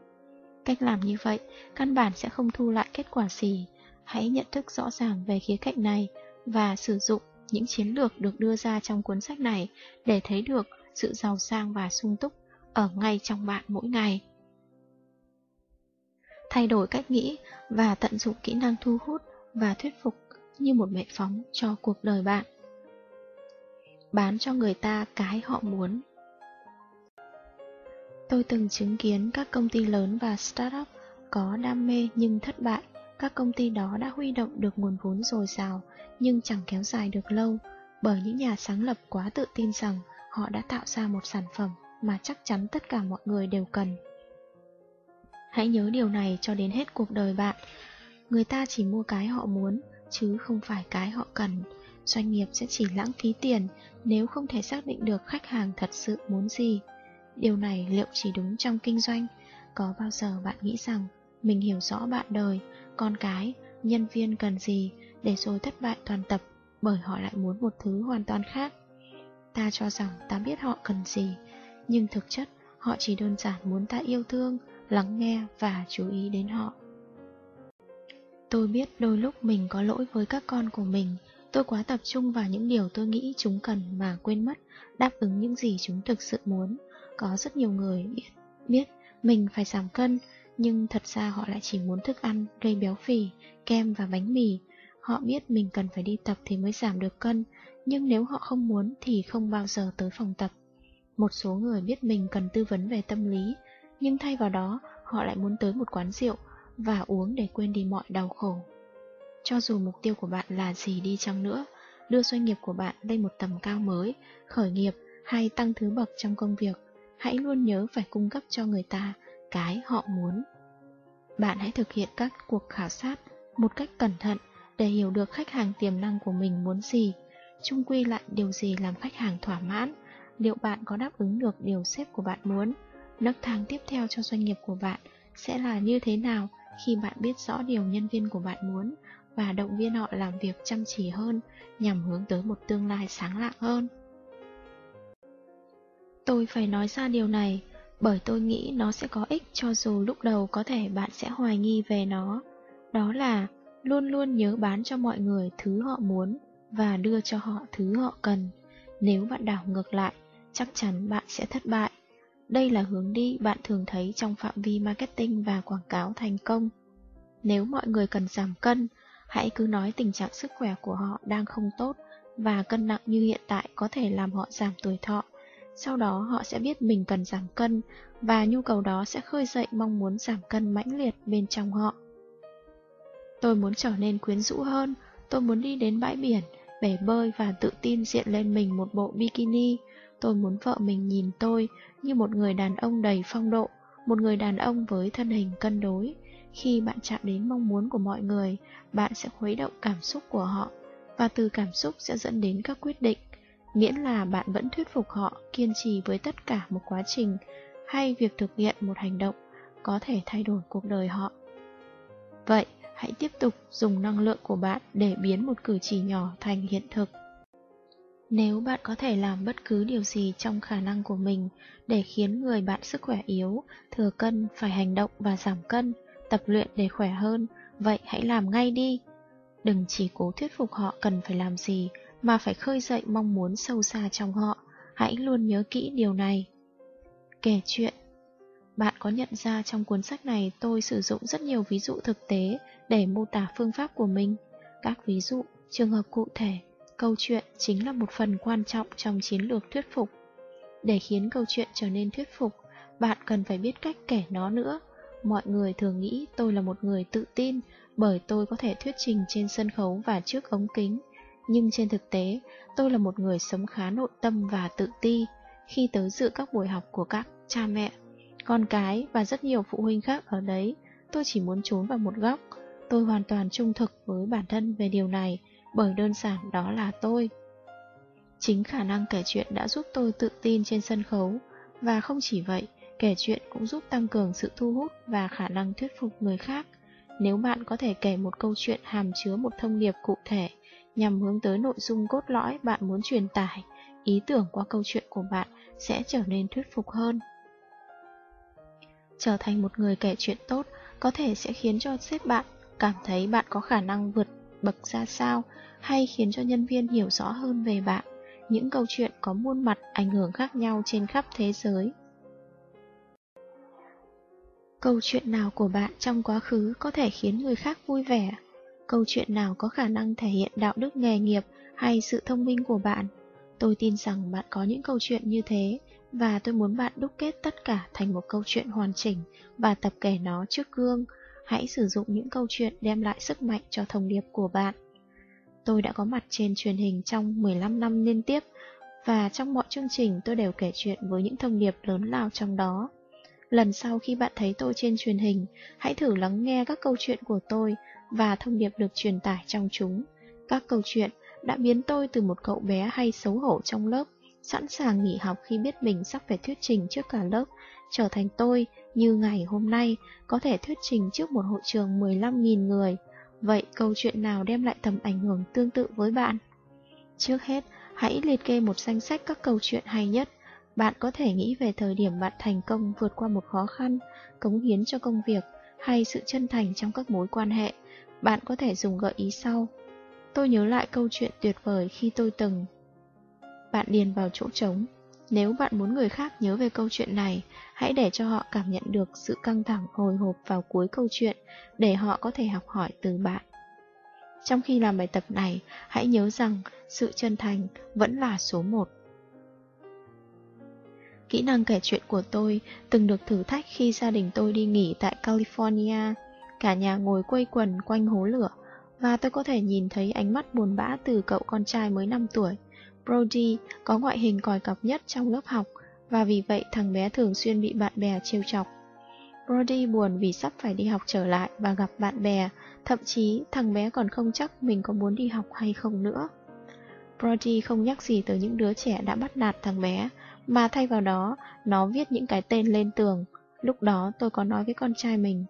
S1: Cách làm như vậy, căn bản sẽ không thu lại kết quả gì. Hãy nhận thức rõ ràng về khía cạnh này và sử dụng những chiến lược được đưa ra trong cuốn sách này để thấy được sự giàu sang và sung túc ở ngay trong bạn mỗi ngày. Thay đổi cách nghĩ và tận dụng kỹ năng thu hút và thuyết phục như một mẹ phóng cho cuộc đời bạn bán cho người ta cái họ muốn. Tôi từng chứng kiến các công ty lớn và startup có đam mê nhưng thất bại. Các công ty đó đã huy động được nguồn vốn dồi dào nhưng chẳng kéo dài được lâu bởi những nhà sáng lập quá tự tin rằng họ đã tạo ra một sản phẩm mà chắc chắn tất cả mọi người đều cần. Hãy nhớ điều này cho đến hết cuộc đời bạn. Người ta chỉ mua cái họ muốn, chứ không phải cái họ cần doanh nghiệp sẽ chỉ lãng phí tiền nếu không thể xác định được khách hàng thật sự muốn gì. Điều này liệu chỉ đúng trong kinh doanh? Có bao giờ bạn nghĩ rằng mình hiểu rõ bạn đời, con cái, nhân viên cần gì để rồi thất bại toàn tập bởi họ lại muốn một thứ hoàn toàn khác? Ta cho rằng ta biết họ cần gì, nhưng thực chất họ chỉ đơn giản muốn ta yêu thương, lắng nghe và chú ý đến họ. Tôi biết đôi lúc mình có lỗi với các con của mình, Tôi quá tập trung vào những điều tôi nghĩ chúng cần mà quên mất đáp ứng những gì chúng thực sự muốn. Có rất nhiều người biết, biết mình phải giảm cân, nhưng thật ra họ lại chỉ muốn thức ăn gây béo phì, kem và bánh mì. Họ biết mình cần phải đi tập thì mới giảm được cân, nhưng nếu họ không muốn thì không bao giờ tới phòng tập. Một số người biết mình cần tư vấn về tâm lý, nhưng thay vào đó họ lại muốn tới một quán rượu và uống để quên đi mọi đau khổ. Cho dù mục tiêu của bạn là gì đi chăng nữa, đưa doanh nghiệp của bạn lên một tầm cao mới, khởi nghiệp hay tăng thứ bậc trong công việc, hãy luôn nhớ phải cung cấp cho người ta cái họ muốn. Bạn hãy thực hiện các cuộc khảo sát một cách cẩn thận để hiểu được khách hàng tiềm năng của mình muốn gì, chung quy lại điều gì làm khách hàng thỏa mãn, liệu bạn có đáp ứng được điều sếp của bạn muốn. Nấc thang tiếp theo cho doanh nghiệp của bạn sẽ là như thế nào khi bạn biết rõ điều nhân viên của bạn muốn và động viên họ làm việc chăm chỉ hơn nhằm hướng tới một tương lai sáng lạng hơn. Tôi phải nói ra điều này bởi tôi nghĩ nó sẽ có ích cho dù lúc đầu có thể bạn sẽ hoài nghi về nó. Đó là luôn luôn nhớ bán cho mọi người thứ họ muốn và đưa cho họ thứ họ cần. Nếu bạn đảo ngược lại, chắc chắn bạn sẽ thất bại. Đây là hướng đi bạn thường thấy trong phạm vi marketing và quảng cáo thành công. Nếu mọi người cần giảm cân, hãy cứ nói tình trạng sức khỏe của họ đang không tốt và cân nặng như hiện tại có thể làm họ giảm tuổi thọ. Sau đó họ sẽ biết mình cần giảm cân và nhu cầu đó sẽ khơi dậy mong muốn giảm cân mãnh liệt bên trong họ. Tôi muốn trở nên quyến rũ hơn, tôi muốn đi đến bãi biển, bể bơi và tự tin diện lên mình một bộ bikini. Tôi muốn vợ mình nhìn tôi như một người đàn ông đầy phong độ, một người đàn ông với thân hình cân đối. Khi bạn chạm đến mong muốn của mọi người, bạn sẽ khuấy động cảm xúc của họ, và từ cảm xúc sẽ dẫn đến các quyết định. Miễn là bạn vẫn thuyết phục họ kiên trì với tất cả một quá trình hay việc thực hiện một hành động có thể thay đổi cuộc đời họ. Vậy, hãy tiếp tục dùng năng lượng của bạn để biến một cử chỉ nhỏ thành hiện thực. Nếu bạn có thể làm bất cứ điều gì trong khả năng của mình để khiến người bạn sức khỏe yếu, thừa cân phải hành động và giảm cân, tập luyện để khỏe hơn, vậy hãy làm ngay đi. Đừng chỉ cố thuyết phục họ cần phải làm gì, mà phải khơi dậy mong muốn sâu xa trong họ. Hãy luôn nhớ kỹ điều này. Kể chuyện Bạn có nhận ra trong cuốn sách này tôi sử dụng rất nhiều ví dụ thực tế để mô tả phương pháp của mình. Các ví dụ, trường hợp cụ thể, câu chuyện chính là một phần quan trọng trong chiến lược thuyết phục. Để khiến câu chuyện trở nên thuyết phục, bạn cần phải biết cách kể nó nữa. Mọi người thường nghĩ tôi là một người tự tin bởi tôi có thể thuyết trình trên sân khấu và trước ống kính. Nhưng trên thực tế, tôi là một người sống khá nội tâm và tự ti khi tới dự các buổi học của các cha mẹ, con cái và rất nhiều phụ huynh khác ở đấy. Tôi chỉ muốn trốn vào một góc. Tôi hoàn toàn trung thực với bản thân về điều này, bởi đơn giản đó là tôi. Chính khả năng kể chuyện đã giúp tôi tự tin trên sân khấu, và không chỉ vậy, kể chuyện cũng giúp tăng cường sự thu hút và khả năng thuyết phục người khác. Nếu bạn có thể kể một câu chuyện hàm chứa một thông điệp cụ thể, nhằm hướng tới nội dung cốt lõi bạn muốn truyền tải, ý tưởng qua câu chuyện của bạn sẽ trở nên thuyết phục hơn. Trở thành một người kể chuyện tốt có thể sẽ khiến cho sếp bạn cảm thấy bạn có khả năng vượt bậc ra sao hay khiến cho nhân viên hiểu rõ hơn về bạn. Những câu chuyện có muôn mặt ảnh hưởng khác nhau trên khắp thế giới. Câu chuyện nào của bạn trong quá khứ có thể khiến người khác vui vẻ? Câu chuyện nào có khả năng thể hiện đạo đức nghề nghiệp hay sự thông minh của bạn? Tôi tin rằng bạn có những câu chuyện như thế và tôi muốn bạn đúc kết tất cả thành một câu chuyện hoàn chỉnh và tập kể nó trước gương. Hãy sử dụng những câu chuyện đem lại sức mạnh cho thông điệp của bạn. Tôi đã có mặt trên truyền hình trong 15 năm liên tiếp và trong mọi chương trình tôi đều kể chuyện với những thông điệp lớn lao trong đó. Lần sau khi bạn thấy tôi trên truyền hình, hãy thử lắng nghe các câu chuyện của tôi và thông điệp được truyền tải trong chúng. Các câu chuyện đã biến tôi từ một cậu bé hay xấu hổ trong lớp, sẵn sàng nghỉ học khi biết mình sắp phải thuyết trình trước cả lớp, trở thành tôi như ngày hôm nay có thể thuyết trình trước một hội trường 15.000 người. Vậy câu chuyện nào đem lại tầm ảnh hưởng tương tự với bạn? Trước hết, hãy liệt kê một danh sách các câu chuyện hay nhất. Bạn có thể nghĩ về thời điểm bạn thành công vượt qua một khó khăn, cống hiến cho công việc hay sự chân thành trong các mối quan hệ. Bạn có thể dùng gợi ý sau. Tôi nhớ lại câu chuyện tuyệt vời khi tôi từng. Bạn điền vào chỗ trống. Nếu bạn muốn người khác nhớ về câu chuyện này, hãy để cho họ cảm nhận được sự căng thẳng hồi hộp vào cuối câu chuyện để họ có thể học hỏi từ bạn. Trong khi làm bài tập này, hãy nhớ rằng sự chân thành vẫn là số một. Kỹ năng kể chuyện của tôi từng được thử thách khi gia đình tôi đi nghỉ tại California. Cả nhà ngồi quây quần quanh hố lửa, và tôi có thể nhìn thấy ánh mắt buồn bã từ cậu con trai mới 5 tuổi. Brody có ngoại hình còi cọc nhất trong lớp học, và vì vậy thằng bé thường xuyên bị bạn bè trêu chọc. Brody buồn vì sắp phải đi học trở lại và gặp bạn bè, thậm chí thằng bé còn không chắc mình có muốn đi học hay không nữa. Brody không nhắc gì tới những đứa trẻ đã bắt nạt thằng bé, mà thay vào đó, nó viết những cái tên lên tường. lúc đó tôi có nói với con trai mình.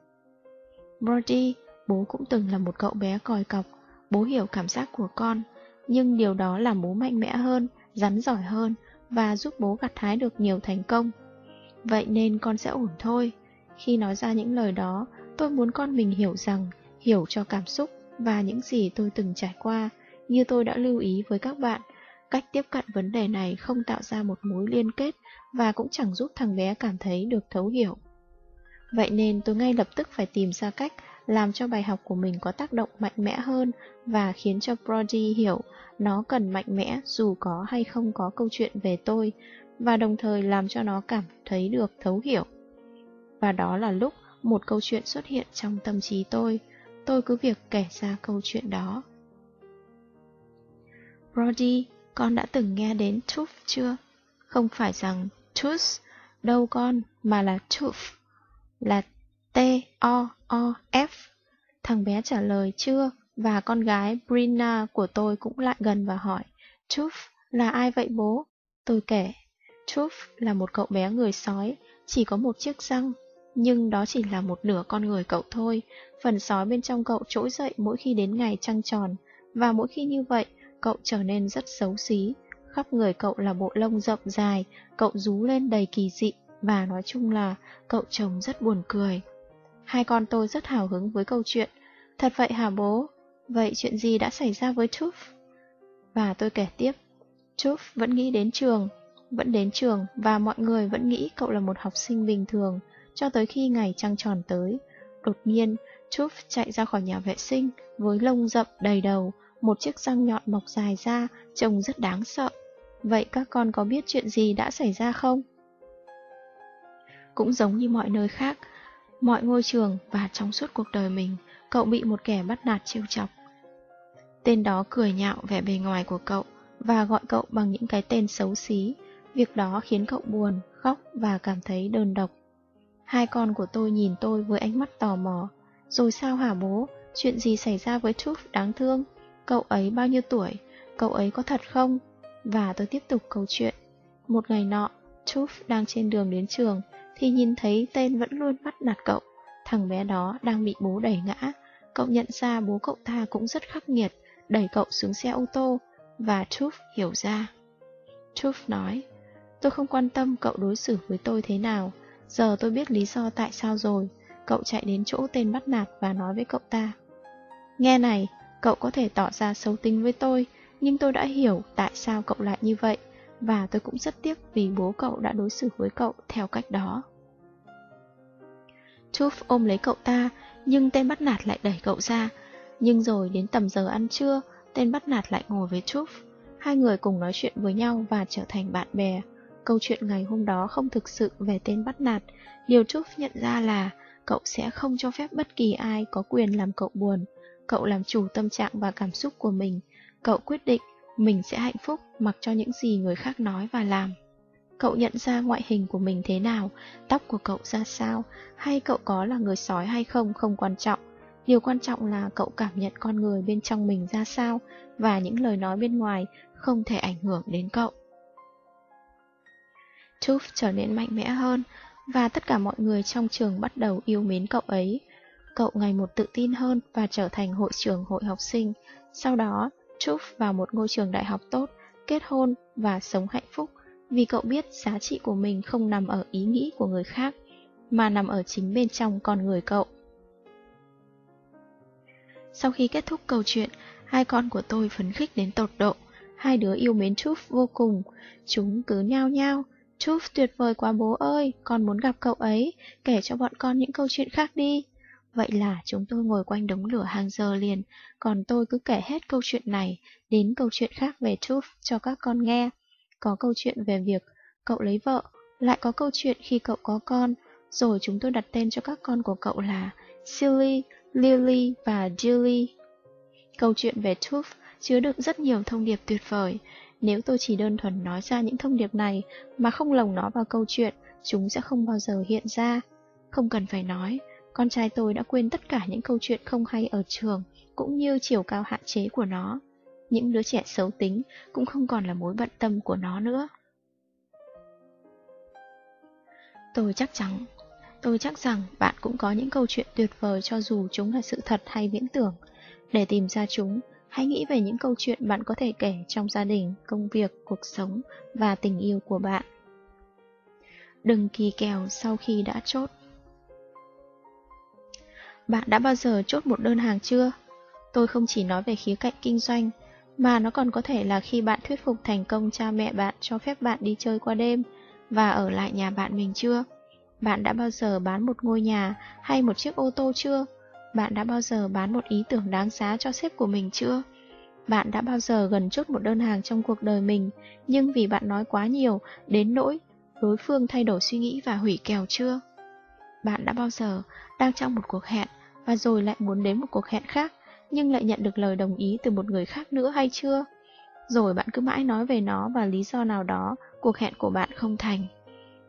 S1: Brody, bố cũng từng là một cậu bé còi cọc, bố hiểu cảm giác của con, nhưng điều đó làm bố mạnh mẽ hơn, rắn giỏi hơn và giúp bố gặt hái được nhiều thành công. Vậy nên con sẽ ổn thôi. Khi nói ra những lời đó, tôi muốn con mình hiểu rằng, hiểu cho cảm xúc và những gì tôi từng trải qua, như tôi đã lưu ý với các bạn, cách tiếp cận vấn đề này không tạo ra một mối liên kết và cũng chẳng giúp thằng bé cảm thấy được thấu hiểu. Vậy nên tôi ngay lập tức phải tìm ra cách làm cho bài học của mình có tác động mạnh mẽ hơn và khiến cho Brody hiểu nó cần mạnh mẽ dù có hay không có câu chuyện về tôi và đồng thời làm cho nó cảm thấy được thấu hiểu. Và đó là lúc một câu chuyện xuất hiện trong tâm trí tôi, tôi cứ việc kể ra câu chuyện đó. Brody, con đã từng nghe đến tooth chưa? Không phải rằng tooth, đâu con, mà là tooth, là T-O-O-F. Thằng bé trả lời chưa, và con gái Brina của tôi cũng lại gần và hỏi, Truff là ai vậy bố? Tôi kể, Truff là một cậu bé người sói, chỉ có một chiếc răng, nhưng đó chỉ là một nửa con người cậu thôi. Phần sói bên trong cậu trỗi dậy mỗi khi đến ngày trăng tròn, và mỗi khi như vậy, cậu trở nên rất xấu xí. Khắp người cậu là bộ lông rộng dài, cậu rú lên đầy kỳ dị, và nói chung là cậu chồng rất buồn cười. Hai con tôi rất hào hứng với câu chuyện. Thật vậy hả bố? Vậy chuyện gì đã xảy ra với Toof? Và tôi kể tiếp. Toof vẫn nghĩ đến trường, vẫn đến trường và mọi người vẫn nghĩ cậu là một học sinh bình thường cho tới khi ngày trăng tròn tới. Đột nhiên, Toof chạy ra khỏi nhà vệ sinh với lông rậm đầy đầu, một chiếc răng nhọn mọc dài ra, trông rất đáng sợ. Vậy các con có biết chuyện gì đã xảy ra không? Cũng giống như mọi nơi khác, mọi ngôi trường và trong suốt cuộc đời mình, cậu bị một kẻ bắt nạt trêu chọc. Tên đó cười nhạo vẻ bề ngoài của cậu và gọi cậu bằng những cái tên xấu xí. Việc đó khiến cậu buồn, khóc và cảm thấy đơn độc. Hai con của tôi nhìn tôi với ánh mắt tò mò. Rồi sao hả bố? Chuyện gì xảy ra với Truth đáng thương? Cậu ấy bao nhiêu tuổi? Cậu ấy có thật không? Và tôi tiếp tục câu chuyện. Một ngày nọ, Truth đang trên đường đến trường thì nhìn thấy tên vẫn luôn bắt nạt cậu. Thằng bé đó đang bị bố đẩy ngã. Cậu nhận ra bố cậu ta cũng rất khắc nghiệt, đẩy cậu xuống xe ô tô, và Truff hiểu ra. Truff nói, tôi không quan tâm cậu đối xử với tôi thế nào, giờ tôi biết lý do tại sao rồi. Cậu chạy đến chỗ tên bắt nạt và nói với cậu ta. Nghe này, cậu có thể tỏ ra xấu tính với tôi, nhưng tôi đã hiểu tại sao cậu lại như vậy, và tôi cũng rất tiếc vì bố cậu đã đối xử với cậu theo cách đó. Chuf ôm lấy cậu ta, nhưng tên bắt nạt lại đẩy cậu ra. Nhưng rồi đến tầm giờ ăn trưa, tên bắt nạt lại ngồi với Chuf. Hai người cùng nói chuyện với nhau và trở thành bạn bè. Câu chuyện ngày hôm đó không thực sự về tên bắt nạt. Điều Chuf nhận ra là cậu sẽ không cho phép bất kỳ ai có quyền làm cậu buồn. Cậu làm chủ tâm trạng và cảm xúc của mình. Cậu quyết định mình sẽ hạnh phúc mặc cho những gì người khác nói và làm. Cậu nhận ra ngoại hình của mình thế nào, tóc của cậu ra sao, hay cậu có là người sói hay không không quan trọng. Điều quan trọng là cậu cảm nhận con người bên trong mình ra sao và những lời nói bên ngoài không thể ảnh hưởng đến cậu. Tooth trở nên mạnh mẽ hơn và tất cả mọi người trong trường bắt đầu yêu mến cậu ấy. Cậu ngày một tự tin hơn và trở thành hội trưởng hội học sinh. Sau đó, Tooth vào một ngôi trường đại học tốt, kết hôn và sống hạnh phúc vì cậu biết giá trị của mình không nằm ở ý nghĩ của người khác, mà nằm ở chính bên trong con người cậu. Sau khi kết thúc câu chuyện, hai con của tôi phấn khích đến tột độ. Hai đứa yêu mến Truf vô cùng. Chúng cứ nhao nhao. Truf tuyệt vời quá bố ơi, con muốn gặp cậu ấy, kể cho bọn con những câu chuyện khác đi. Vậy là chúng tôi ngồi quanh đống lửa hàng giờ liền, còn tôi cứ kể hết câu chuyện này đến câu chuyện khác về Truf cho các con nghe. Có câu chuyện về việc cậu lấy vợ, lại có câu chuyện khi cậu có con, rồi chúng tôi đặt tên cho các con của cậu là Silly, Lily và Julie. Câu chuyện về Tooth chứa đựng rất nhiều thông điệp tuyệt vời. Nếu tôi chỉ đơn thuần nói ra những thông điệp này mà không lồng nó vào câu chuyện, chúng sẽ không bao giờ hiện ra. Không cần phải nói, con trai tôi đã quên tất cả những câu chuyện không hay ở trường, cũng như chiều cao hạn chế của nó. Những đứa trẻ xấu tính cũng không còn là mối bận tâm của nó nữa. Tôi chắc chắn Tôi chắc rằng bạn cũng có những câu chuyện tuyệt vời cho dù chúng là sự thật hay viễn tưởng. Để tìm ra chúng, hãy nghĩ về những câu chuyện bạn có thể kể trong gia đình, công việc, cuộc sống và tình yêu của bạn. Đừng kỳ kèo sau khi đã chốt. Bạn đã bao giờ chốt một đơn hàng chưa? Tôi không chỉ nói về khía cạnh kinh doanh, mà nó còn có thể là khi bạn thuyết phục thành công cha mẹ bạn cho phép bạn đi chơi qua đêm và ở lại nhà bạn mình chưa? Bạn đã bao giờ bán một ngôi nhà hay một chiếc ô tô chưa? Bạn đã bao giờ bán một ý tưởng đáng giá cho sếp của mình chưa? Bạn đã bao giờ gần chốt một đơn hàng trong cuộc đời mình, nhưng vì bạn nói quá nhiều, đến nỗi đối phương thay đổi suy nghĩ và hủy kèo chưa? Bạn đã bao giờ đang trong một cuộc hẹn và rồi lại muốn đến một cuộc hẹn khác, nhưng lại nhận được lời đồng ý từ một người khác nữa hay chưa? Rồi bạn cứ mãi nói về nó và lý do nào đó cuộc hẹn của bạn không thành.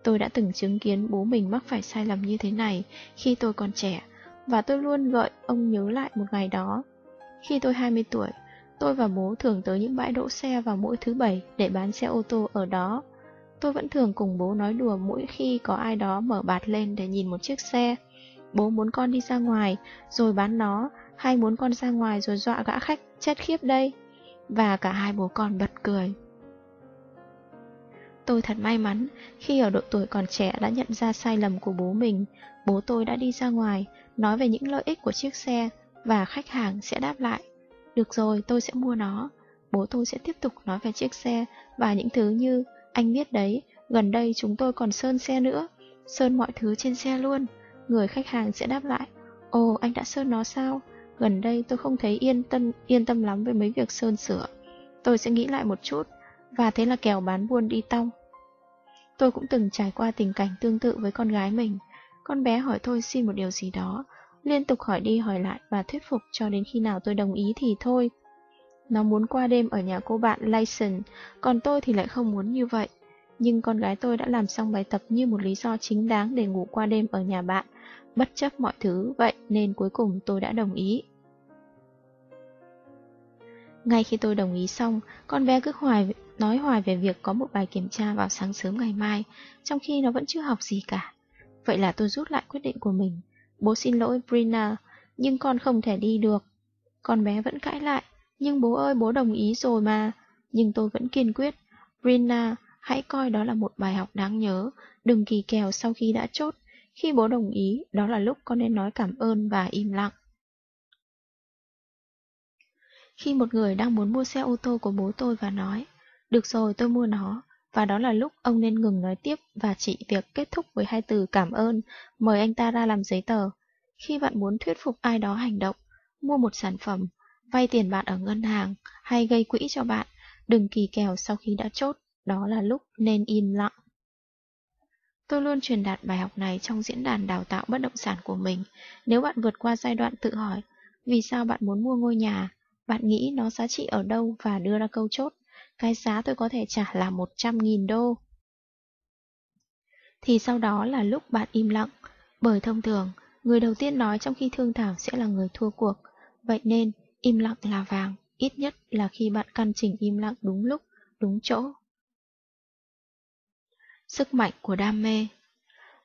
S1: Tôi đã từng chứng kiến bố mình mắc phải sai lầm như thế này khi tôi còn trẻ, và tôi luôn gợi ông nhớ lại một ngày đó. Khi tôi 20 tuổi, tôi và bố thường tới những bãi đỗ xe vào mỗi thứ bảy để bán xe ô tô ở đó. Tôi vẫn thường cùng bố nói đùa mỗi khi có ai đó mở bạt lên để nhìn một chiếc xe. Bố muốn con đi ra ngoài, rồi bán nó, hay muốn con ra ngoài rồi dọa gã khách chết khiếp đây. Và cả hai bố con bật cười. Tôi thật may mắn khi ở độ tuổi còn trẻ đã nhận ra sai lầm của bố mình. Bố tôi đã đi ra ngoài, nói về những lợi ích của chiếc xe và khách hàng sẽ đáp lại. Được rồi, tôi sẽ mua nó. Bố tôi sẽ tiếp tục nói về chiếc xe và những thứ như anh biết đấy, gần đây chúng tôi còn sơn xe nữa. Sơn mọi thứ trên xe luôn. Người khách hàng sẽ đáp lại. Ồ, anh đã sơn nó sao? Gần đây tôi không thấy yên tâm, yên tâm lắm với mấy việc sơn sửa. Tôi sẽ nghĩ lại một chút và thế là kèo bán buôn đi tong. Tôi cũng từng trải qua tình cảnh tương tự với con gái mình. Con bé hỏi tôi xin một điều gì đó, liên tục hỏi đi hỏi lại và thuyết phục cho đến khi nào tôi đồng ý thì thôi. Nó muốn qua đêm ở nhà cô bạn Lyson, còn tôi thì lại không muốn như vậy. Nhưng con gái tôi đã làm xong bài tập như một lý do chính đáng để ngủ qua đêm ở nhà bạn, bất chấp mọi thứ vậy nên cuối cùng tôi đã đồng ý. Ngay khi tôi đồng ý xong, con bé cứ hoài nói hoài về việc có một bài kiểm tra vào sáng sớm ngày mai, trong khi nó vẫn chưa học gì cả. Vậy là tôi rút lại quyết định của mình. Bố xin lỗi Brina, nhưng con không thể đi được. Con bé vẫn cãi lại, nhưng bố ơi bố đồng ý rồi mà. Nhưng tôi vẫn kiên quyết. Brina, hãy coi đó là một bài học đáng nhớ, đừng kỳ kèo sau khi đã chốt. Khi bố đồng ý, đó là lúc con nên nói cảm ơn và im lặng. Khi một người đang muốn mua xe ô tô của bố tôi và nói, được rồi tôi mua nó, và đó là lúc ông nên ngừng nói tiếp và chỉ việc kết thúc với hai từ cảm ơn, mời anh ta ra làm giấy tờ. Khi bạn muốn thuyết phục ai đó hành động, mua một sản phẩm, vay tiền bạn ở ngân hàng hay gây quỹ cho bạn, đừng kỳ kèo sau khi đã chốt, đó là lúc nên im lặng. Tôi luôn truyền đạt bài học này trong diễn đàn đào tạo bất động sản của mình. Nếu bạn vượt qua giai đoạn tự hỏi, vì sao bạn muốn mua ngôi nhà, bạn nghĩ nó giá trị ở đâu và đưa ra câu chốt, cái giá tôi có thể trả là 100.000 đô. Thì sau đó là lúc bạn im lặng, bởi thông thường, người đầu tiên nói trong khi thương thảo sẽ là người thua cuộc. Vậy nên, im lặng là vàng, ít nhất là khi bạn căn chỉnh im lặng đúng lúc, đúng chỗ. Sức mạnh của đam mê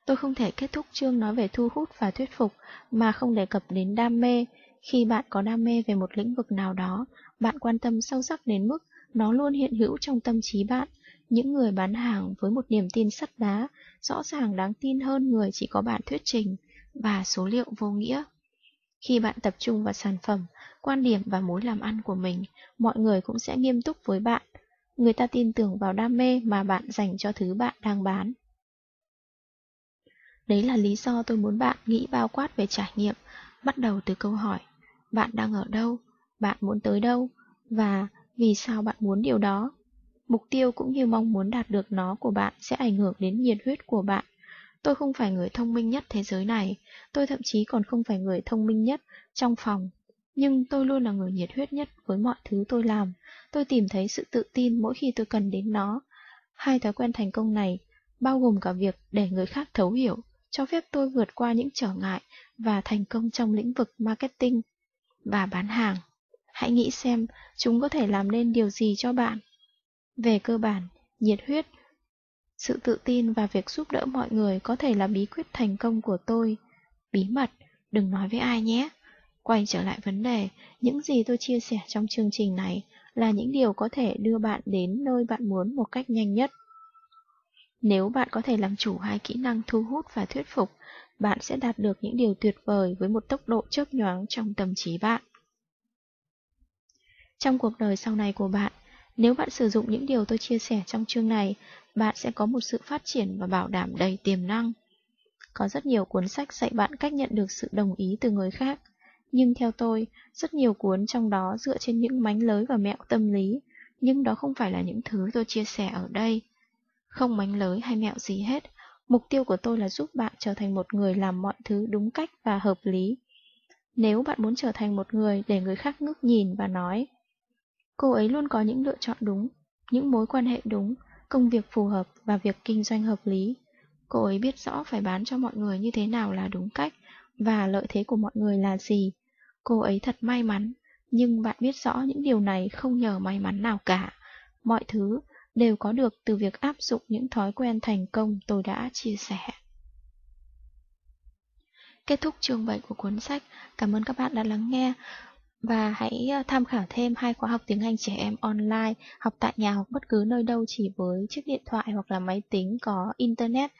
S1: Tôi không thể kết thúc chương nói về thu hút và thuyết phục mà không đề cập đến đam mê. Khi bạn có đam mê về một lĩnh vực nào đó, bạn quan tâm sâu sắc đến mức nó luôn hiện hữu trong tâm trí bạn. Những người bán hàng với một niềm tin sắt đá, rõ ràng đáng tin hơn người chỉ có bản thuyết trình và số liệu vô nghĩa. Khi bạn tập trung vào sản phẩm, quan điểm và mối làm ăn của mình, mọi người cũng sẽ nghiêm túc với bạn. Người ta tin tưởng vào đam mê mà bạn dành cho thứ bạn đang bán. Đấy là lý do tôi muốn bạn nghĩ bao quát về trải nghiệm, bắt đầu từ câu hỏi, bạn đang ở đâu, bạn muốn tới đâu, và vì sao bạn muốn điều đó. Mục tiêu cũng như mong muốn đạt được nó của bạn sẽ ảnh hưởng đến nhiệt huyết của bạn. Tôi không phải người thông minh nhất thế giới này, tôi thậm chí còn không phải người thông minh nhất trong phòng. Nhưng tôi luôn là người nhiệt huyết nhất với mọi thứ tôi làm. Tôi tìm thấy sự tự tin mỗi khi tôi cần đến nó. Hai thói quen thành công này bao gồm cả việc để người khác thấu hiểu, cho phép tôi vượt qua những trở ngại và thành công trong lĩnh vực marketing và bán hàng. Hãy nghĩ xem chúng có thể làm nên điều gì cho bạn. Về cơ bản, nhiệt huyết Sự tự tin và việc giúp đỡ mọi người có thể là bí quyết thành công của tôi. Bí mật, đừng nói với ai nhé. Quay trở lại vấn đề, những gì tôi chia sẻ trong chương trình này là những điều có thể đưa bạn đến nơi bạn muốn một cách nhanh nhất. Nếu bạn có thể làm chủ hai kỹ năng thu hút và thuyết phục, bạn sẽ đạt được những điều tuyệt vời với một tốc độ chớp nhoáng trong tâm trí bạn. Trong cuộc đời sau này của bạn, nếu bạn sử dụng những điều tôi chia sẻ trong chương này, bạn sẽ có một sự phát triển và bảo đảm đầy tiềm năng. Có rất nhiều cuốn sách dạy bạn cách nhận được sự đồng ý từ người khác, nhưng theo tôi, rất nhiều cuốn trong đó dựa trên những mánh lới và mẹo tâm lý, nhưng đó không phải là những thứ tôi chia sẻ ở đây. Không mánh lới hay mẹo gì hết, mục tiêu của tôi là giúp bạn trở thành một người làm mọi thứ đúng cách và hợp lý. Nếu bạn muốn trở thành một người để người khác ngước nhìn và nói, cô ấy luôn có những lựa chọn đúng, những mối quan hệ đúng, công việc phù hợp và việc kinh doanh hợp lý. Cô ấy biết rõ phải bán cho mọi người như thế nào là đúng cách và lợi thế của mọi người là gì. Cô ấy thật may mắn, nhưng bạn biết rõ những điều này không nhờ may mắn nào cả. Mọi thứ đều có được từ việc áp dụng những thói quen thành công tôi đã chia sẻ. Kết thúc chương 7 của cuốn sách. Cảm ơn các bạn đã lắng nghe. Và hãy ờ, tham khảo thêm hai khóa học tiếng Anh trẻ em online, học tại nhà hoặc bất cứ nơi đâu chỉ với chiếc điện thoại hoặc là máy tính có Internet.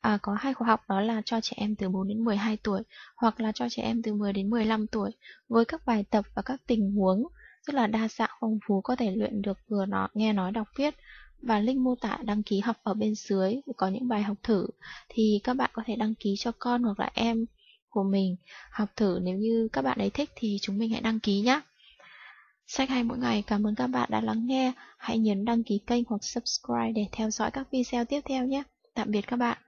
S1: À, có hai khóa học đó là cho trẻ em từ 4 đến 12 tuổi hoặc là cho trẻ em từ 10 đến 15 tuổi với các bài tập và các tình huống rất là đa dạng phong phú có thể luyện được vừa nó, nghe nói đọc viết và link mô tả đăng ký học ở bên dưới có những bài học thử thì các bạn có thể đăng ký cho con hoặc là em của mình học thử nếu như các bạn ấy thích thì chúng mình hãy đăng ký nhé. Sách hay mỗi ngày cảm ơn các bạn đã lắng nghe. Hãy nhấn đăng ký kênh hoặc subscribe để theo dõi các video tiếp theo nhé. Tạm biệt các bạn.